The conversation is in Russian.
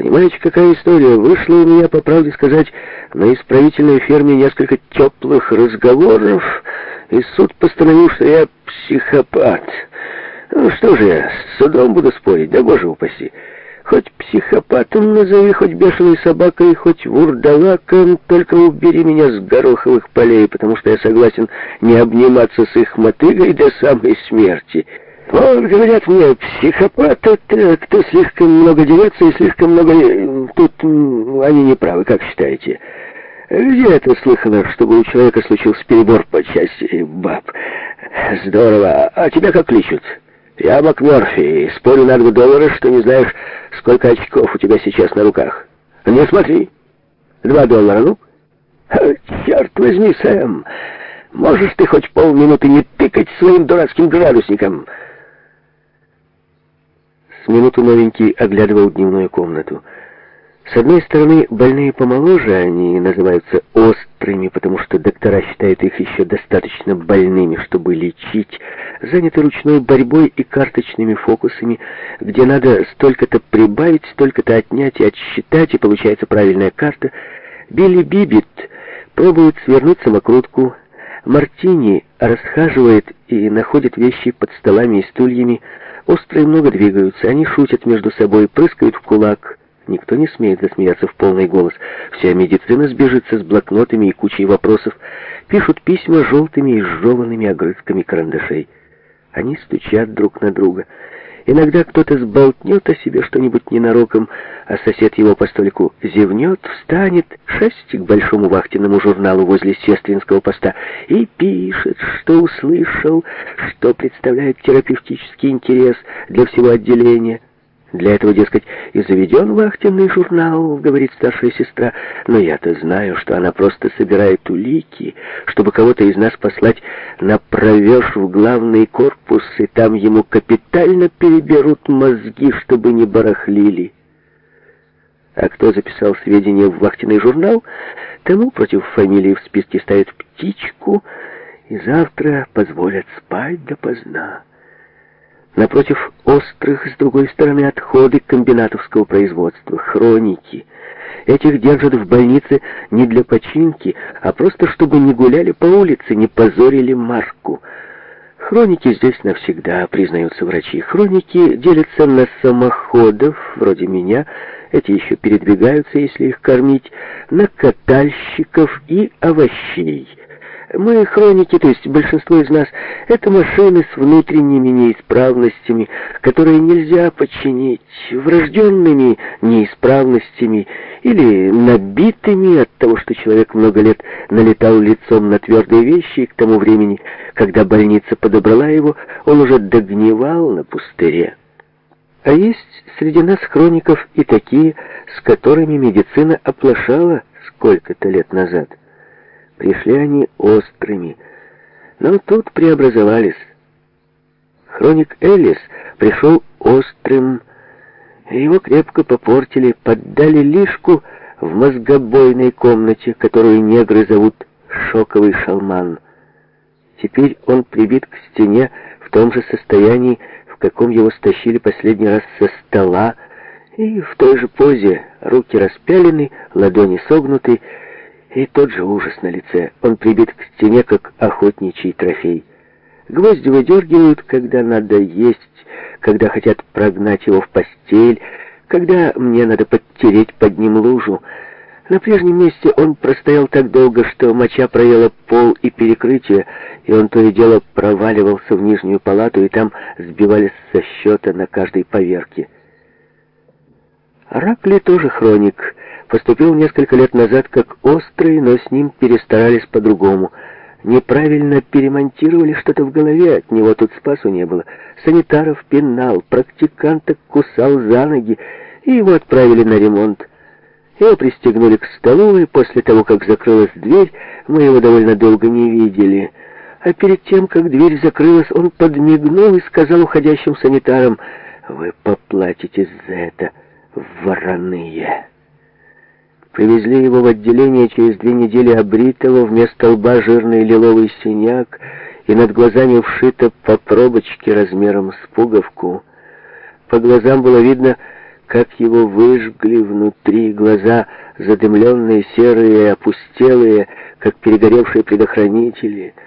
Понимаете, какая история? Вышла у меня, по правде сказать, на исправительной ферме несколько теплых разговоров, и суд постановил, что я психопат. Ну что же я, с судом буду спорить, да боже упаси. Хоть психопатом назови, хоть бешеной собакой, хоть вурдалаком, только убери меня с гороховых полей, потому что я согласен не обниматься с их мотыгой до самой смерти». Вот, говорят мне, психопат а — это кто слишком много дерется и слишком много... Э, тут они не правы, как считаете? Где это слыхано, чтобы у человека случился перебор по части баб? Здорово. А тебя как лечат? Я МакМерфи, и спорю на два доллара, что не знаешь, сколько очков у тебя сейчас на руках. Не смотри. Два доллара, ну? Черт возьми, Сэм, можешь ты хоть полминуты не тыкать своим дурацким градусником?» минуту новенький оглядывал дневную комнату. С одной стороны, больные помоложе, они называются острыми, потому что доктора считают их еще достаточно больными, чтобы лечить, заняты ручной борьбой и карточными фокусами, где надо столько-то прибавить, столько-то отнять и отсчитать, и получается правильная карта. Билли Бибит пробует свернуть самокрутку, Мартини расхаживает и находит вещи под столами и стульями. Острые много двигаются, они шутят между собой, прыскают в кулак. Никто не смеет засмеяться в полный голос. Вся медицина сбежится с блокнотами и кучей вопросов. Пишут письма желтыми и сжеванными огрызками карандашей. Они стучат друг на друга. Иногда кто-то сболтнет о себе что-нибудь ненароком, а сосед его по столику зевнет, встанет, шасти к большому вахтенному журналу возле сестринского поста и пишет, что услышал, что представляет терапевтический интерес для всего отделения. Для этого, дескать, и заведен вахтенный журнал, говорит старшая сестра. Но я-то знаю, что она просто собирает улики, чтобы кого-то из нас послать на провеж в главный корпус, и там ему капитально переберут мозги, чтобы не барахлили. А кто записал сведения в вахтенный журнал, тому против фамилии в списке ставят птичку, и завтра позволят спать допоздна. Напротив острых, с другой стороны, отходы комбинатовского производства, хроники. Этих держат в больнице не для починки, а просто чтобы не гуляли по улице, не позорили марку. Хроники здесь навсегда, признаются врачи. Хроники делятся на самоходов, вроде меня, эти еще передвигаются, если их кормить, на катальщиков и овощей. Мы хроники, то есть большинство из нас, это машины с внутренними неисправностями, которые нельзя подчинить врожденными неисправностями или набитыми от того, что человек много лет налетал лицом на твердые вещи, и к тому времени, когда больница подобрала его, он уже догнивал на пустыре. А есть среди нас хроников и такие, с которыми медицина оплошала сколько-то лет назад. Пришли они острыми, но тут преобразовались. Хроник Элис пришел острым, его крепко попортили, поддали лишку в мозгобойной комнате, которую негры зовут «шоковый шалман». Теперь он прибит к стене в том же состоянии, в каком его стащили последний раз со стола, и в той же позе, руки распялены, ладони согнуты, и тот же ужас на лице. Он прибит к стене, как охотничий трофей. Гвозди выдергивают, когда надо есть, когда хотят прогнать его в постель, когда мне надо подтереть под ним лужу. На прежнем месте он простоял так долго, что моча проела пол и перекрытие, и он то и дело проваливался в нижнюю палату, и там сбивались со счета на каждой поверке. Ракли тоже хроник. Поступил несколько лет назад как острый, но с ним перестарались по-другому. Неправильно перемонтировали что-то в голове, от него тут спасу не было. Санитаров пинал, практиканток кусал за ноги, и его отправили на ремонт. Его пристегнули к столу, и после того, как закрылась дверь, мы его довольно долго не видели. А перед тем, как дверь закрылась, он подмигнул и сказал уходящим санитарам, «Вы поплатитесь за это» вороные. Привезли его в отделение через две недели обритого, вместо лба жирный лиловый синяк, и над глазами вшито по пробочке размером с пуговку. По глазам было видно, как его выжгли внутри глаза, задымленные, серые, опустелые, как перегоревшие предохранители —